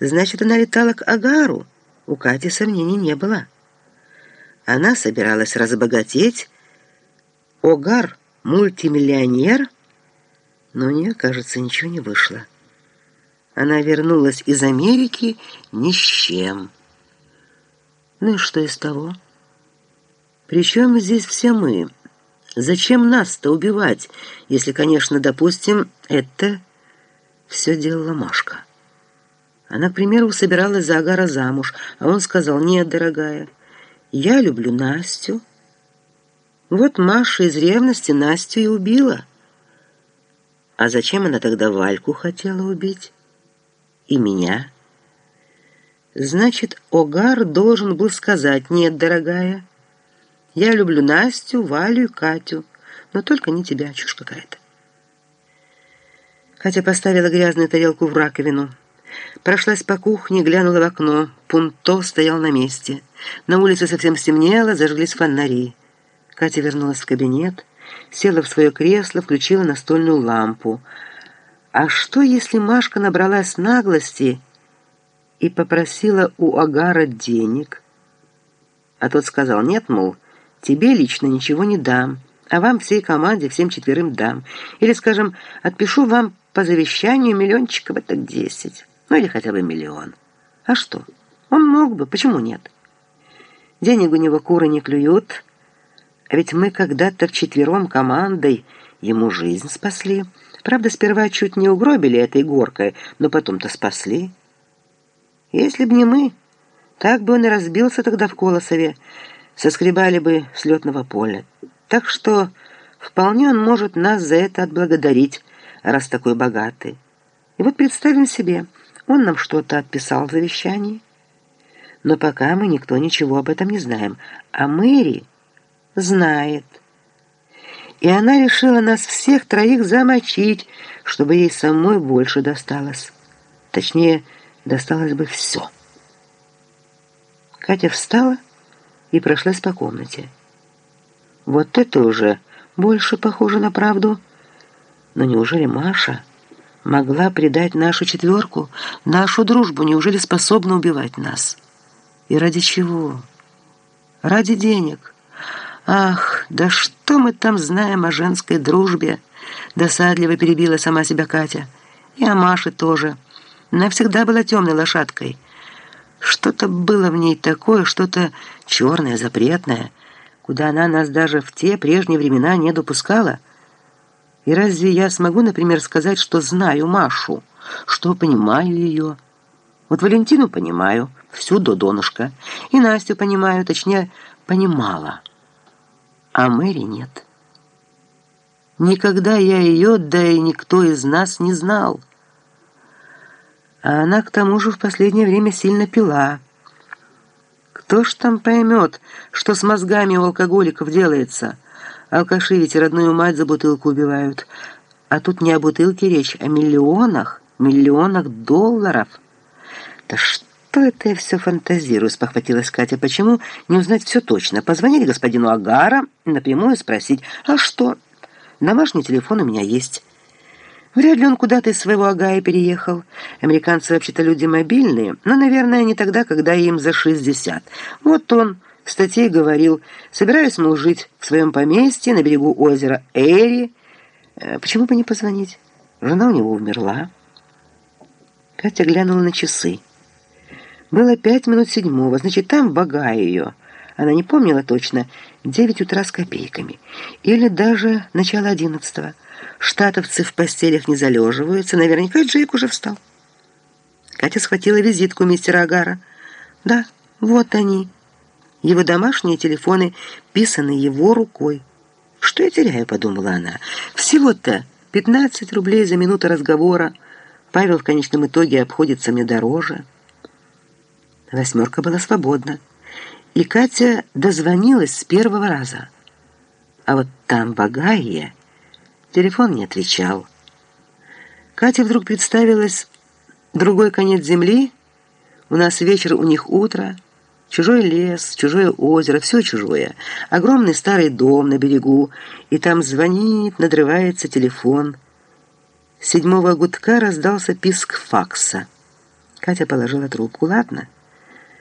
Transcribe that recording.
Значит, она летала к Агару. У Кати сомнений не было. Она собиралась разбогатеть. Огар — мультимиллионер. Но у нее, кажется, ничего не вышло. Она вернулась из Америки ни с чем. Ну и что из того? Причем здесь все мы? Зачем нас-то убивать, если, конечно, допустим, это все делала Машка? Она, к примеру, собиралась за Агара замуж, а он сказал, «Нет, дорогая, я люблю Настю». Вот Маша из ревности Настю и убила. А зачем она тогда Вальку хотела убить? И меня? Значит, Огар должен был сказать, «Нет, дорогая, я люблю Настю, Валю и Катю, но только не тебя, чушь какая-то». Катя поставила грязную тарелку в раковину. Прошлась по кухне, глянула в окно. Пунто стоял на месте. На улице совсем стемнело, зажглись фонари. Катя вернулась в кабинет, села в свое кресло, включила настольную лампу. А что, если Машка набралась наглости и попросила у Агара денег? А тот сказал, нет, мол, тебе лично ничего не дам, а вам всей команде, всем четверым дам. Или, скажем, отпишу вам по завещанию миллиончиков это десять. Ну или хотя бы миллион. А что? Он мог бы, почему нет? Денег у него куры не клюют, а ведь мы когда-то вчетвером командой ему жизнь спасли. Правда, сперва чуть не угробили этой горкой, но потом-то спасли. Если б не мы, так бы он и разбился тогда в Колосове, соскребали бы с летного поля. Так что вполне он может нас за это отблагодарить, раз такой богатый. И вот представим себе – он нам что-то отписал в завещании. Но пока мы никто ничего об этом не знаем. А Мэри знает. И она решила нас всех троих замочить, чтобы ей самой больше досталось. Точнее, досталось бы все. Катя встала и прошлась по комнате. Вот это уже больше похоже на правду. Но неужели Маша могла предать нашу четверку, нашу дружбу, неужели способна убивать нас? И ради чего? Ради денег. Ах, да что мы там знаем о женской дружбе? Досадливо перебила сама себя Катя. И о Маше тоже. Она всегда была темной лошадкой. Что-то было в ней такое, что-то черное, запретное, куда она нас даже в те прежние времена не допускала — и разве я смогу, например, сказать, что знаю Машу, что понимаю ее? Вот Валентину понимаю, всю до донышка, и Настю понимаю, точнее, понимала. А Мэри нет. Никогда я ее, да и никто из нас не знал. А она, к тому же, в последнее время сильно пила. Кто ж там поймет, что с мозгами у алкоголиков делается – Алкаши ведь родную мать за бутылку убивают. А тут не о бутылке речь, а о миллионах, миллионах долларов. Да что это я все фантазирую, спохватилась Катя. Почему не узнать все точно? Позвонить господину Агара, напрямую спросить. А что? Домашний телефон у меня есть. Вряд ли он куда-то из своего Агая переехал. Американцы вообще-то люди мобильные, но, наверное, не тогда, когда им за 60. Вот он статей говорил, собираюсь, мол, жить в своем поместье на берегу озера Эри. Э, почему бы не позвонить? Жена у него умерла. Катя глянула на часы. Было пять минут седьмого, значит, там бога ее. Она не помнила точно, девять утра с копейками. Или даже начало одиннадцатого. Штатовцы в постелях не залеживаются. Наверняка Джейк уже встал. Катя схватила визитку мистера Агара. «Да, вот они». Его домашние телефоны писаны его рукой. «Что я теряю?» — подумала она. «Всего-то 15 рублей за минуту разговора. Павел в конечном итоге обходится мне дороже». Восьмерка была свободна, и Катя дозвонилась с первого раза. А вот там, в телефон не отвечал. Катя вдруг представилась другой конец земли, у нас вечер, у них утро — Чужой лес, чужое озеро, все чужое. Огромный старый дом на берегу, и там звонит, надрывается телефон. С седьмого гудка раздался писк факса. Катя положила трубку. «Ладно».